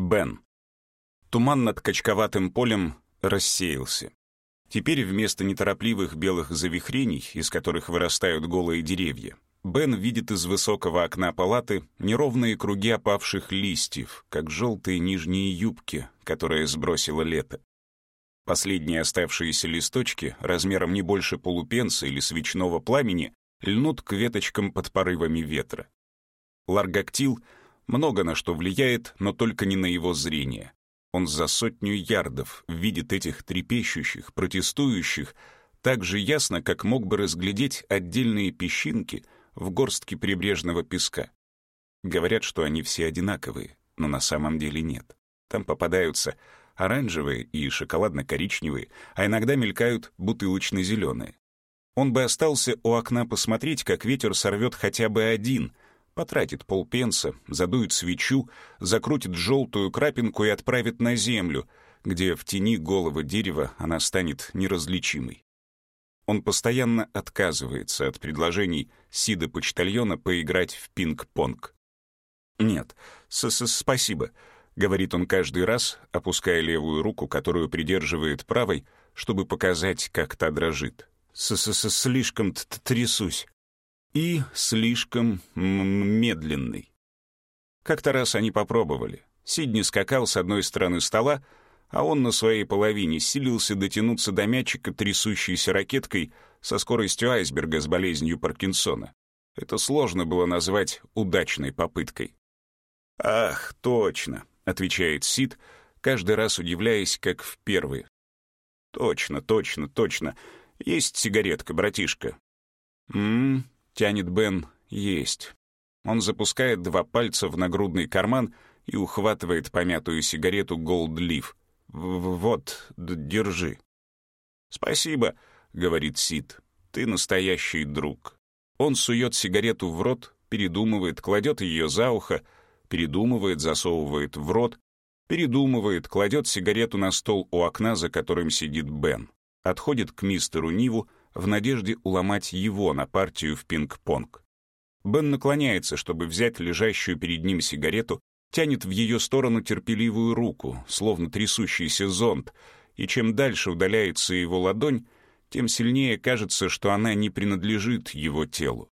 Бен. Туман над качковатым полем рассеялся. Теперь вместо неторопливых белых завихрений, из которых вырастают голые деревья, Бен видит из высокого окна палаты неровные круги опавших листьев, как желтые нижние юбки, которые сбросило лето. Последние оставшиеся листочки, размером не больше полупенса или свечного пламени, льнут к веточкам под порывами ветра. Ларгактил много на что влияет, но только не на его зрение. Он за сотню ярдов видит этих трепещущих, протестующих, так же ясно, как мог бы разглядеть отдельные песчинки в горстке прибрежного песка. Говорят, что они все одинаковые, но на самом деле нет. Там попадаются оранжевые и шоколадно-коричневые, а иногда мелькают бутылочно-зеленые. Он бы остался у окна посмотреть, как ветер сорвет хотя бы один, потратит полпенса, задует свечу, закрутит желтую крапинку и отправит на землю, где в тени голого дерева она станет неразличимой. Он постоянно отказывается от предложений Сида-почтальона поиграть в пинг-понг. «Нет, с -с спасибо», — говорит он каждый раз, опуская левую руку, которую придерживает правой, чтобы показать, как та дрожит. С -с -с «Слишком трясусь» и слишком медленный. Как-то раз они попробовали. Сидни скакал с одной стороны стола, а он на своей половине силился дотянуться до мячика трясущейся ракеткой со скоростью айсберга с болезнью Паркинсона. Это сложно было назвать удачной попыткой. «Ах, точно», — отвечает Сид, каждый раз удивляясь, как в первый. «Точно, точно, точно. Есть сигаретка, братишка?» «М-м, Тянет Бен «Есть». Он запускает два пальца в нагрудный карман и ухватывает помятую сигарету Gold Leaf. «Вот, держи». «Спасибо», — говорит Сид. «Ты настоящий друг». Он сует сигарету в рот, передумывает, кладет ее за ухо, передумывает, засовывает в рот, передумывает, кладет сигарету на стол у окна, за которым сидит Бен. Отходит к мистеру Ниву, в надежде уломать его на партию в пинг-понг. Бен наклоняется, чтобы взять лежащую перед ним сигарету, тянет в ее сторону терпеливую руку, словно трясущийся зонт, и чем дальше удаляется его ладонь, тем сильнее кажется, что она не принадлежит его телу.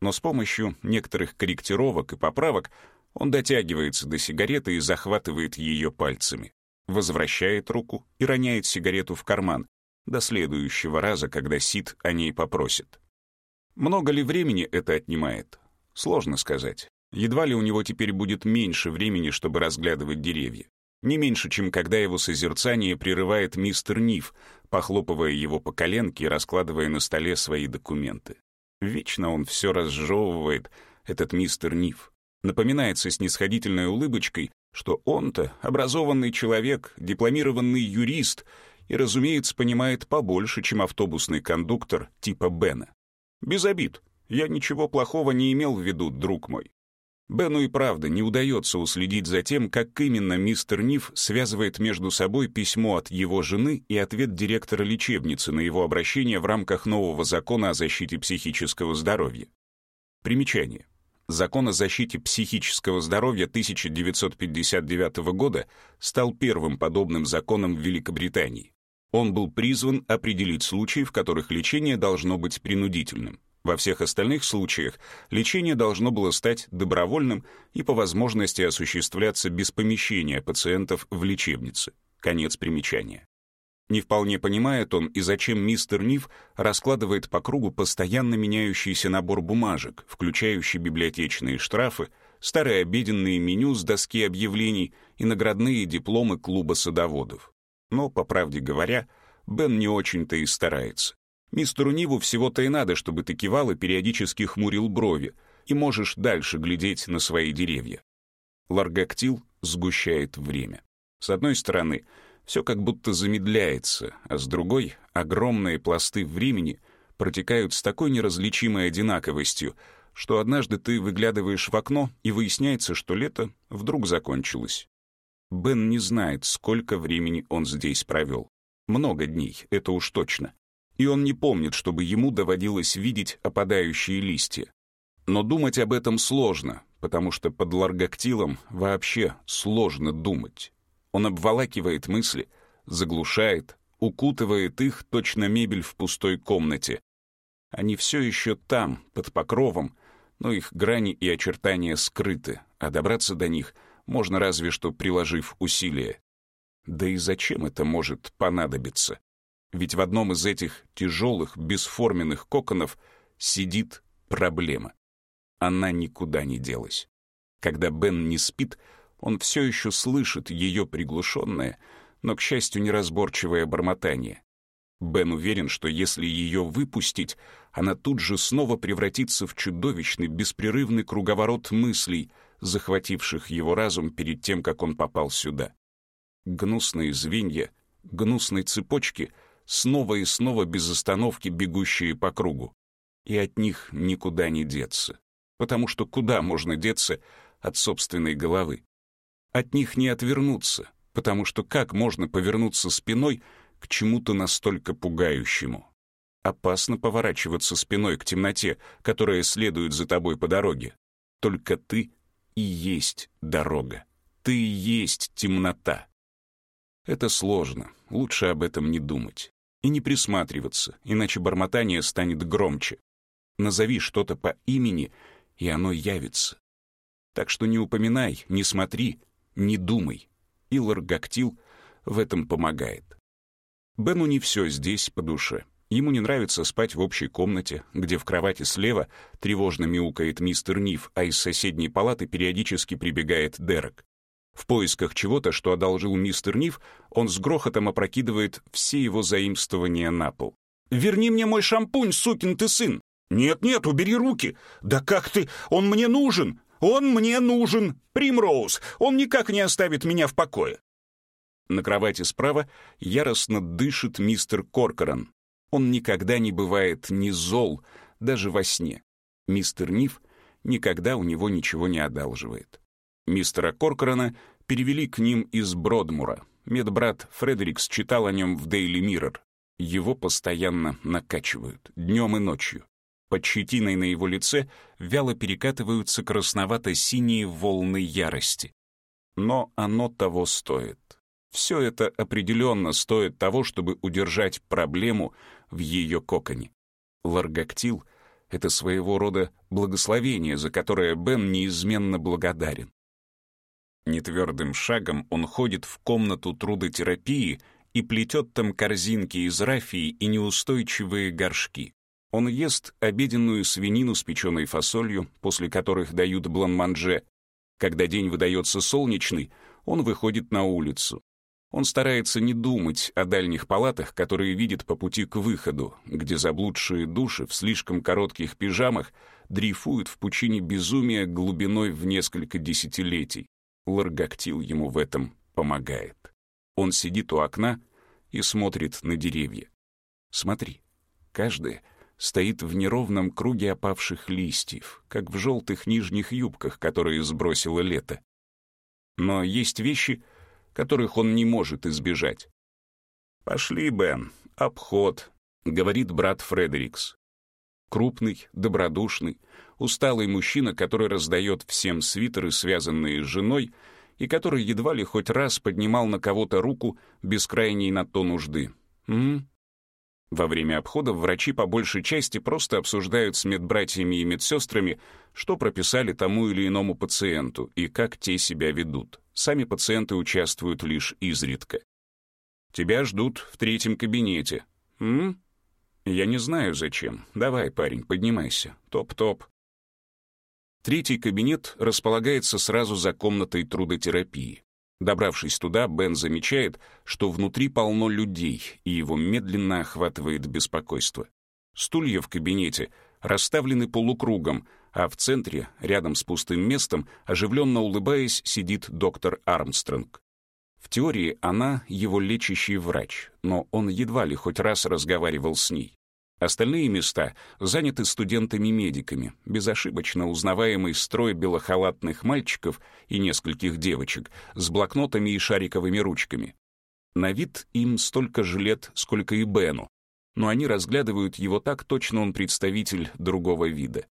Но с помощью некоторых корректировок и поправок он дотягивается до сигареты и захватывает ее пальцами, возвращает руку и роняет сигарету в карман, до следующего раза, когда Сид о ней попросит. Много ли времени это отнимает? Сложно сказать. Едва ли у него теперь будет меньше времени, чтобы разглядывать деревья. Не меньше, чем когда его созерцание прерывает мистер Ниф, похлопывая его по коленке и раскладывая на столе свои документы. Вечно он все разжевывает, этот мистер Ниф. Напоминается снисходительной улыбочкой, что он-то образованный человек, дипломированный юрист — и, разумеется, понимает побольше, чем автобусный кондуктор типа Бена. Без обид. Я ничего плохого не имел в виду, друг мой. Бену и правда не удается уследить за тем, как именно мистер Ниф связывает между собой письмо от его жены и ответ директора лечебницы на его обращение в рамках нового закона о защите психического здоровья. Примечание. Закон о защите психического здоровья 1959 года стал первым подобным законом в Великобритании. Он был призван определить случаи, в которых лечение должно быть принудительным. Во всех остальных случаях лечение должно было стать добровольным и по возможности осуществляться без помещения пациентов в лечебнице. Конец примечания. Не вполне понимает он, и зачем мистер Нив раскладывает по кругу постоянно меняющийся набор бумажек, включающий библиотечные штрафы, старые обеденные меню с доски объявлений и наградные дипломы клуба садоводов. Но, по правде говоря, Бен не очень-то и старается. Мистеру Ниву всего-то и надо, чтобы ты кивал и периодически хмурил брови, и можешь дальше глядеть на свои деревья. Ларгактил сгущает время. С одной стороны, все как будто замедляется, а с другой — огромные пласты времени протекают с такой неразличимой одинаковостью, что однажды ты выглядываешь в окно, и выясняется, что лето вдруг закончилось. Бен не знает, сколько времени он здесь провел. Много дней, это уж точно. И он не помнит, чтобы ему доводилось видеть опадающие листья. Но думать об этом сложно, потому что под ларгактилом вообще сложно думать. Он обволакивает мысли, заглушает, укутывает их точно мебель в пустой комнате. Они все еще там, под покровом, но их грани и очертания скрыты, а добраться до них можно разве что приложив усилия. Да и зачем это может понадобиться? Ведь в одном из этих тяжелых, бесформенных коконов сидит проблема. Она никуда не делась. Когда Бен не спит, он все еще слышит ее приглушенное, но, к счастью, неразборчивое бормотание. Бен уверен, что если ее выпустить, она тут же снова превратится в чудовищный, беспрерывный круговорот мыслей, захвативших его разум перед тем, как он попал сюда. Гнусные звенья, гнусные цепочки, снова и снова без остановки бегущие по кругу. И от них никуда не деться. Потому что куда можно деться от собственной головы? От них не отвернуться, потому что как можно повернуться спиной к чему-то настолько пугающему? Опасно поворачиваться спиной к темноте, которая следует за тобой по дороге. Только ты и есть дорога. Ты и есть темнота. Это сложно, лучше об этом не думать. И не присматриваться, иначе бормотание станет громче. Назови что-то по имени, и оно явится. Так что не упоминай, не смотри, не думай. И ларгактил в этом помогает. Бену не все здесь по душе. Ему не нравится спать в общей комнате, где в кровати слева тревожно мяукает мистер Ниф, а из соседней палаты периодически прибегает Дерек. В поисках чего-то, что одолжил мистер Ниф, он с грохотом опрокидывает все его заимствования на пол. «Верни мне мой шампунь, сукин ты сын!» «Нет-нет, убери руки! Да как ты? Он мне нужен! Он мне нужен! Примроуз! Он никак не оставит меня в покое!» На кровати справа яростно дышит мистер Коркоран. Он никогда не бывает ни зол, даже во сне. Мистер Ниф никогда у него ничего не одалживает. Мистера Коркорана перевели к ним из Бродмура. Медбрат Фредерикс читал о нем в Daily Mirror. Его постоянно накачивают, днем и ночью. Под щетиной на его лице вяло перекатываются красновато-синие волны ярости. Но оно того стоит. Все это определенно стоит того, чтобы удержать проблему в ее коконе. Ларгактил — это своего рода благословение, за которое Бен неизменно благодарен. Нетвердым шагом он ходит в комнату трудотерапии и плетет там корзинки из рафии и неустойчивые горшки. Он ест обеденную свинину с печеной фасолью, после которых дают бланманже. Когда день выдается солнечный, он выходит на улицу. Он старается не думать о дальних палатах, которые видит по пути к выходу, где заблудшие души в слишком коротких пижамах дрейфуют в пучине безумия глубиной в несколько десятилетий. Ларгактил ему в этом помогает. Он сидит у окна и смотрит на деревья. Смотри, каждое стоит в неровном круге опавших листьев, как в желтых нижних юбках, которые сбросило лето. Но есть вещи, которых он не может избежать. «Пошли, Бен, обход», — говорит брат Фредерикс. Крупный, добродушный, усталый мужчина, который раздает всем свитеры, связанные с женой, и который едва ли хоть раз поднимал на кого-то руку без крайней на то нужды. М? Во время обходов врачи по большей части просто обсуждают с медбратьями и медсестрами, что прописали тому или иному пациенту и как те себя ведут. Сами пациенты участвуют лишь изредка. «Тебя ждут в третьем кабинете». «М? Я не знаю, зачем. Давай, парень, поднимайся. Топ-топ». Третий кабинет располагается сразу за комнатой трудотерапии. Добравшись туда, Бен замечает, что внутри полно людей, и его медленно охватывает беспокойство. Стулья в кабинете расставлены полукругом, а в центре, рядом с пустым местом, оживленно улыбаясь, сидит доктор Армстронг. В теории она его лечащий врач, но он едва ли хоть раз разговаривал с ней. Остальные места заняты студентами-медиками, безошибочно узнаваемый строй белохалатных мальчиков и нескольких девочек с блокнотами и шариковыми ручками. На вид им столько же лет, сколько и Бену, но они разглядывают его так, точно он представитель другого вида.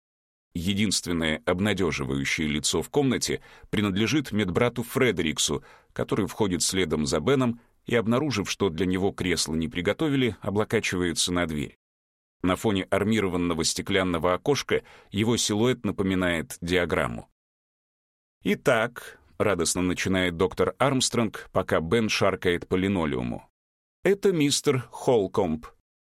Единственное обнадеживающее лицо в комнате принадлежит медбрату Фредериксу, который входит следом за Беном и, обнаружив, что для него кресло не приготовили, облокачивается на дверь. На фоне армированного стеклянного окошка его силуэт напоминает диаграмму. «Итак», — радостно начинает доктор Армстронг, пока Бен шаркает по линолеуму, «это мистер Холкомб.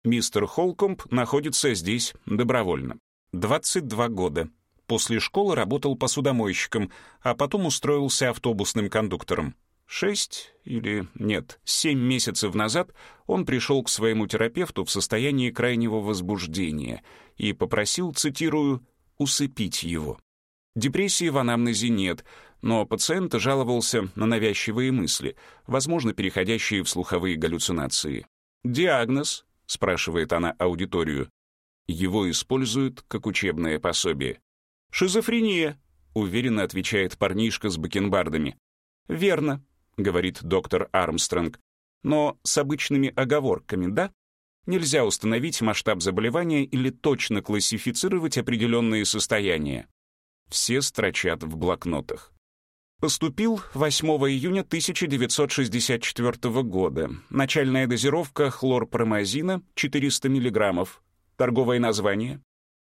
Мистер Холкомб находится здесь добровольно. 22 года. После школы работал посудомойщиком, а потом устроился автобусным кондуктором. Шесть или нет, семь месяцев назад он пришел к своему терапевту в состоянии крайнего возбуждения и попросил, цитирую, «усыпить его». Депрессии в анамнезе нет, но пациент жаловался на навязчивые мысли, возможно, переходящие в слуховые галлюцинации. «Диагноз?» — спрашивает она аудиторию. Его используют как учебное пособие. «Шизофрения», — уверенно отвечает парнишка с бакенбардами. «Верно», — говорит доктор Армстронг. «Но с обычными оговорками, да? Нельзя установить масштаб заболевания или точно классифицировать определенные состояния». Все строчат в блокнотах. Поступил 8 июня 1964 года. Начальная дозировка хлорпромазина 400 миллиграммов. Торговое название?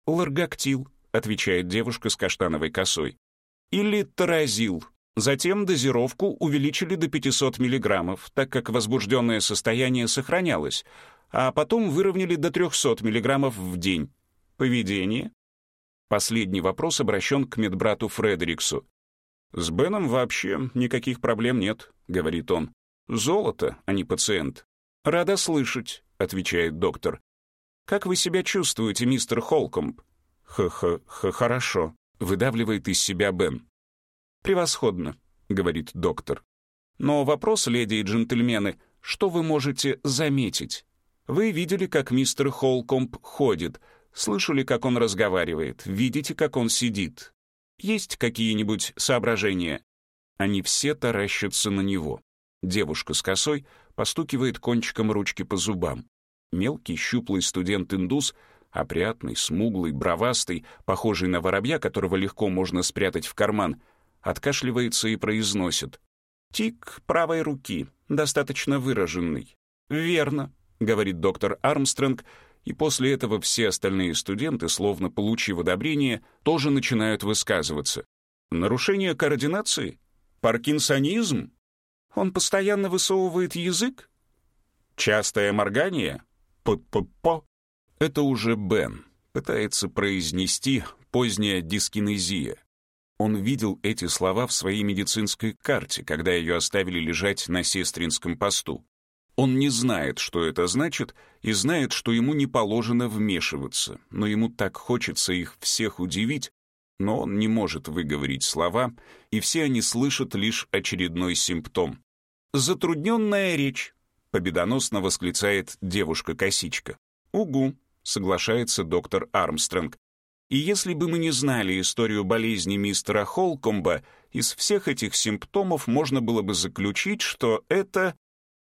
Ларгактил, отвечает девушка с каштановой косой. Или таразил. Затем дозировку увеличили до 500 миллиграммов, так как возбужденное состояние сохранялось, а потом выровняли до 300 миллиграммов в день. Поведение? Последний вопрос обращен к медбрату Фредериксу. «С Беном вообще никаких проблем нет», — говорит он. «Золото, а не пациент». «Рада слышать», — отвечает доктор. «Как вы себя чувствуете, мистер Холкомб?» «Х-х-х, хорошо», — выдавливает из себя Бен. «Превосходно», — говорит доктор. «Но вопрос, леди и джентльмены, что вы можете заметить? Вы видели, как мистер Холкомб ходит, слышали, как он разговаривает, видите, как он сидит. Есть какие-нибудь соображения?» Они все таращатся на него. Девушка с косой постукивает кончиком ручки по зубам. Мелкий, щуплый студент-индус, опрятный, смуглый, бровастый, похожий на воробья, которого легко можно спрятать в карман, откашливается и произносит. «Тик правой руки, достаточно выраженный». «Верно», — говорит доктор Армстронг, и после этого все остальные студенты, словно получив одобрение, тоже начинают высказываться. «Нарушение координации? Паркинсонизм? Он постоянно высовывает язык? Частое моргание? П-п-по. Это уже Бен пытается произнести поздняя дискинезия. Он видел эти слова в своей медицинской карте, когда ее оставили лежать на сестринском посту. Он не знает, что это значит, и знает, что ему не положено вмешиваться, но ему так хочется их всех удивить, но он не может выговорить слова, и все они слышат лишь очередной симптом. «Затрудненная речь», — победоносно восклицает девушка-косичка. «Угу», — соглашается доктор Армстронг. «И если бы мы не знали историю болезни мистера Холкомба, из всех этих симптомов можно было бы заключить, что это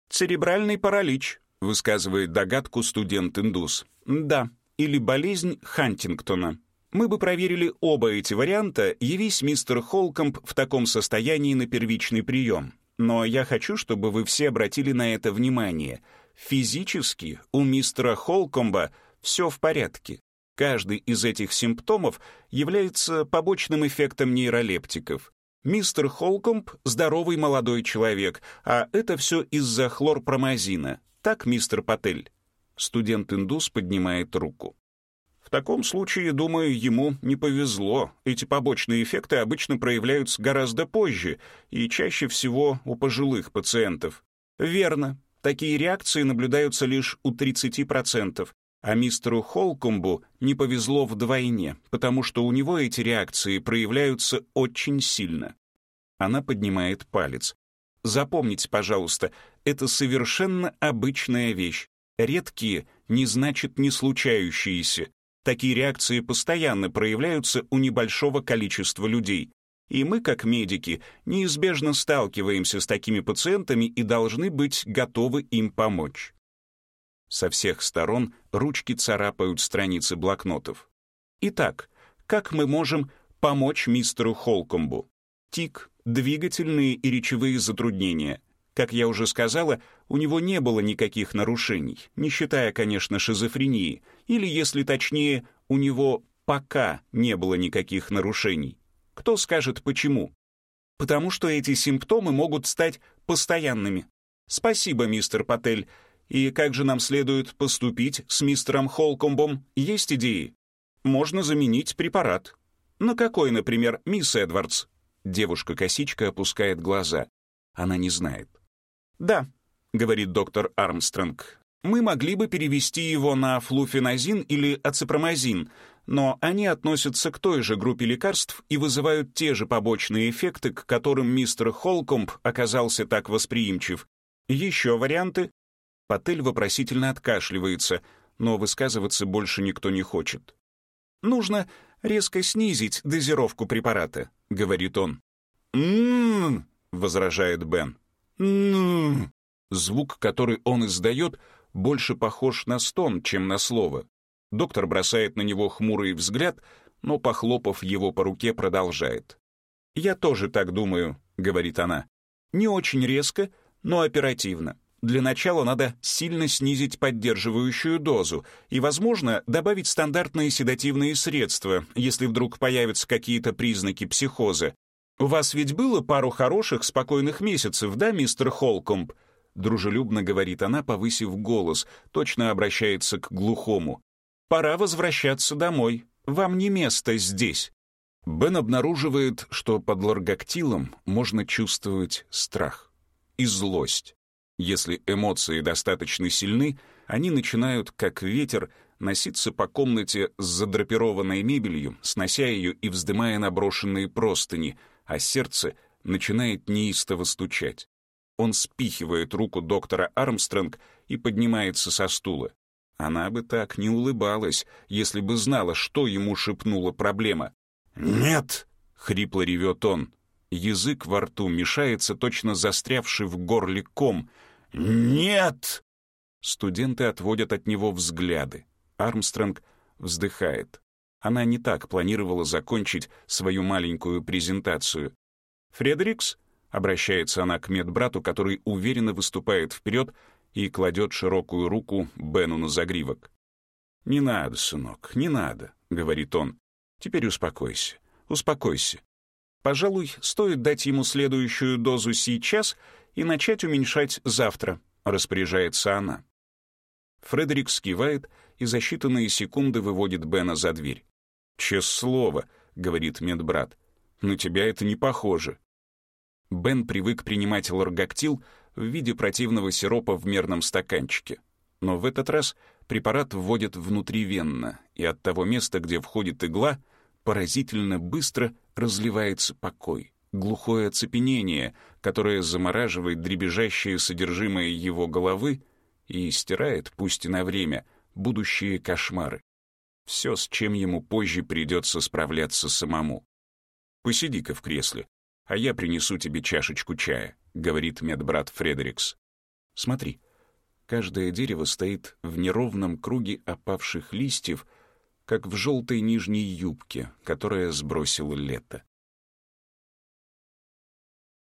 церебральный паралич», — высказывает догадку студент-индус. «Да, или болезнь Хантингтона. Мы бы проверили оба эти варианта, явись мистер Холкомб в таком состоянии на первичный прием. Но я хочу, чтобы вы все обратили на это внимание. Физически у мистера Холкомба все в порядке. Каждый из этих симптомов является побочным эффектом нейролептиков. Мистер Холкомб — здоровый молодой человек, а это все из-за хлорпромазина. Так, мистер Патель?» Студент-индус поднимает руку. В таком случае, думаю, ему не повезло. Эти побочные эффекты обычно проявляются гораздо позже и чаще всего у пожилых пациентов. Верно. Такие реакции наблюдаются лишь у 30%, а мистеру Холкомбу не повезло вдвойне, потому что у него эти реакции проявляются очень сильно. Она поднимает палец. Запомните, пожалуйста, это совершенно обычная вещь. Редкие не значит не случающиеся. Такие реакции постоянно проявляются у небольшого количества людей. И мы, как медики, неизбежно сталкиваемся с такими пациентами и должны быть готовы им помочь. Со всех сторон ручки царапают страницы блокнотов. Итак, как мы можем помочь мистеру Холкомбу. Тик, двигательные и речевые затруднения. Как я уже сказала, у него не было никаких нарушений, не считая, конечно, шизофрении, или, если точнее, у него пока не было никаких нарушений. Кто скажет почему? Потому что эти симптомы могут стать постоянными. Спасибо, мистер Патель. И как же нам следует поступить с мистером Холкомбом? Есть идеи? Можно заменить препарат. На какой, например, мисс Эдвардс? Девушка-косичка опускает глаза. Она не знает. «Да», — говорит доктор Армстронг, «мы могли бы перевести его на флуфеназин или аципромазин, но они относятся к той же группе лекарств и вызывают те же побочные эффекты, к которым мистер Холкомб оказался так восприимчив. Еще варианты?» Патель вопросительно откашливается, но высказываться больше никто не хочет. «Нужно резко снизить дозировку препарата», — говорит он. «М-м-м», возражает Бен. «М-м-м». Звук, который он издает, больше похож на стон, чем на слово. Доктор бросает на него хмурый взгляд, но, похлопав его по руке, продолжает. «Я тоже так думаю», — говорит она. «Не очень резко, но оперативно. Для начала надо сильно снизить поддерживающую дозу и, возможно, добавить стандартные седативные средства, если вдруг появятся какие-то признаки психоза. У вас ведь было пару хороших, спокойных месяцев, да, мистер Холкомб? Дружелюбно говорит она, повысив голос, точно обращается к глухому. «Пора возвращаться домой. Вам не место здесь». Бен обнаруживает, что под лоргактилом можно чувствовать страх и злость. Если эмоции достаточно сильны, они начинают, как ветер, носиться по комнате с задрапированной мебелью, снося ее и вздымая наброшенные простыни, а сердце начинает неистово стучать. Он спихивает руку доктора Армстронг и поднимается со стула. Она бы так не улыбалась, если бы знала, что ему шепнула проблема. «Нет!» — хрипло ревет он. Язык во рту мешается, точно застрявший в горле ком — «Нет!» Студенты отводят от него взгляды. Армстронг вздыхает. Она не так планировала закончить свою маленькую презентацию. «Фредерикс?» — обращается она к медбрату, который уверенно выступает вперед и кладет широкую руку Бену на загривок. «Не надо, сынок, не надо», — говорит он. «Теперь успокойся, успокойся. Пожалуй, стоит дать ему следующую дозу сейчас и начать уменьшать завтра», — распоряжается она. Фредерик скивает и за считанные секунды выводит Бена за дверь. «Честное слово», — говорит медбрат, — «на тебя это не похоже». Бен привык принимать лоргактил в виде противного сиропа в мерном стаканчике. Но в этот раз препарат вводят внутривенно, и от того места, где входит игла, поразительно быстро разливается покой глухое оцепенение, которое замораживает дребезжащее содержимое его головы и стирает, пусть и на время, будущие кошмары. Все, с чем ему позже придется справляться самому. «Посиди-ка в кресле, а я принесу тебе чашечку чая», — говорит медбрат Фредерикс. «Смотри, каждое дерево стоит в неровном круге опавших листьев, как в желтой нижней юбке, которая сбросила лето.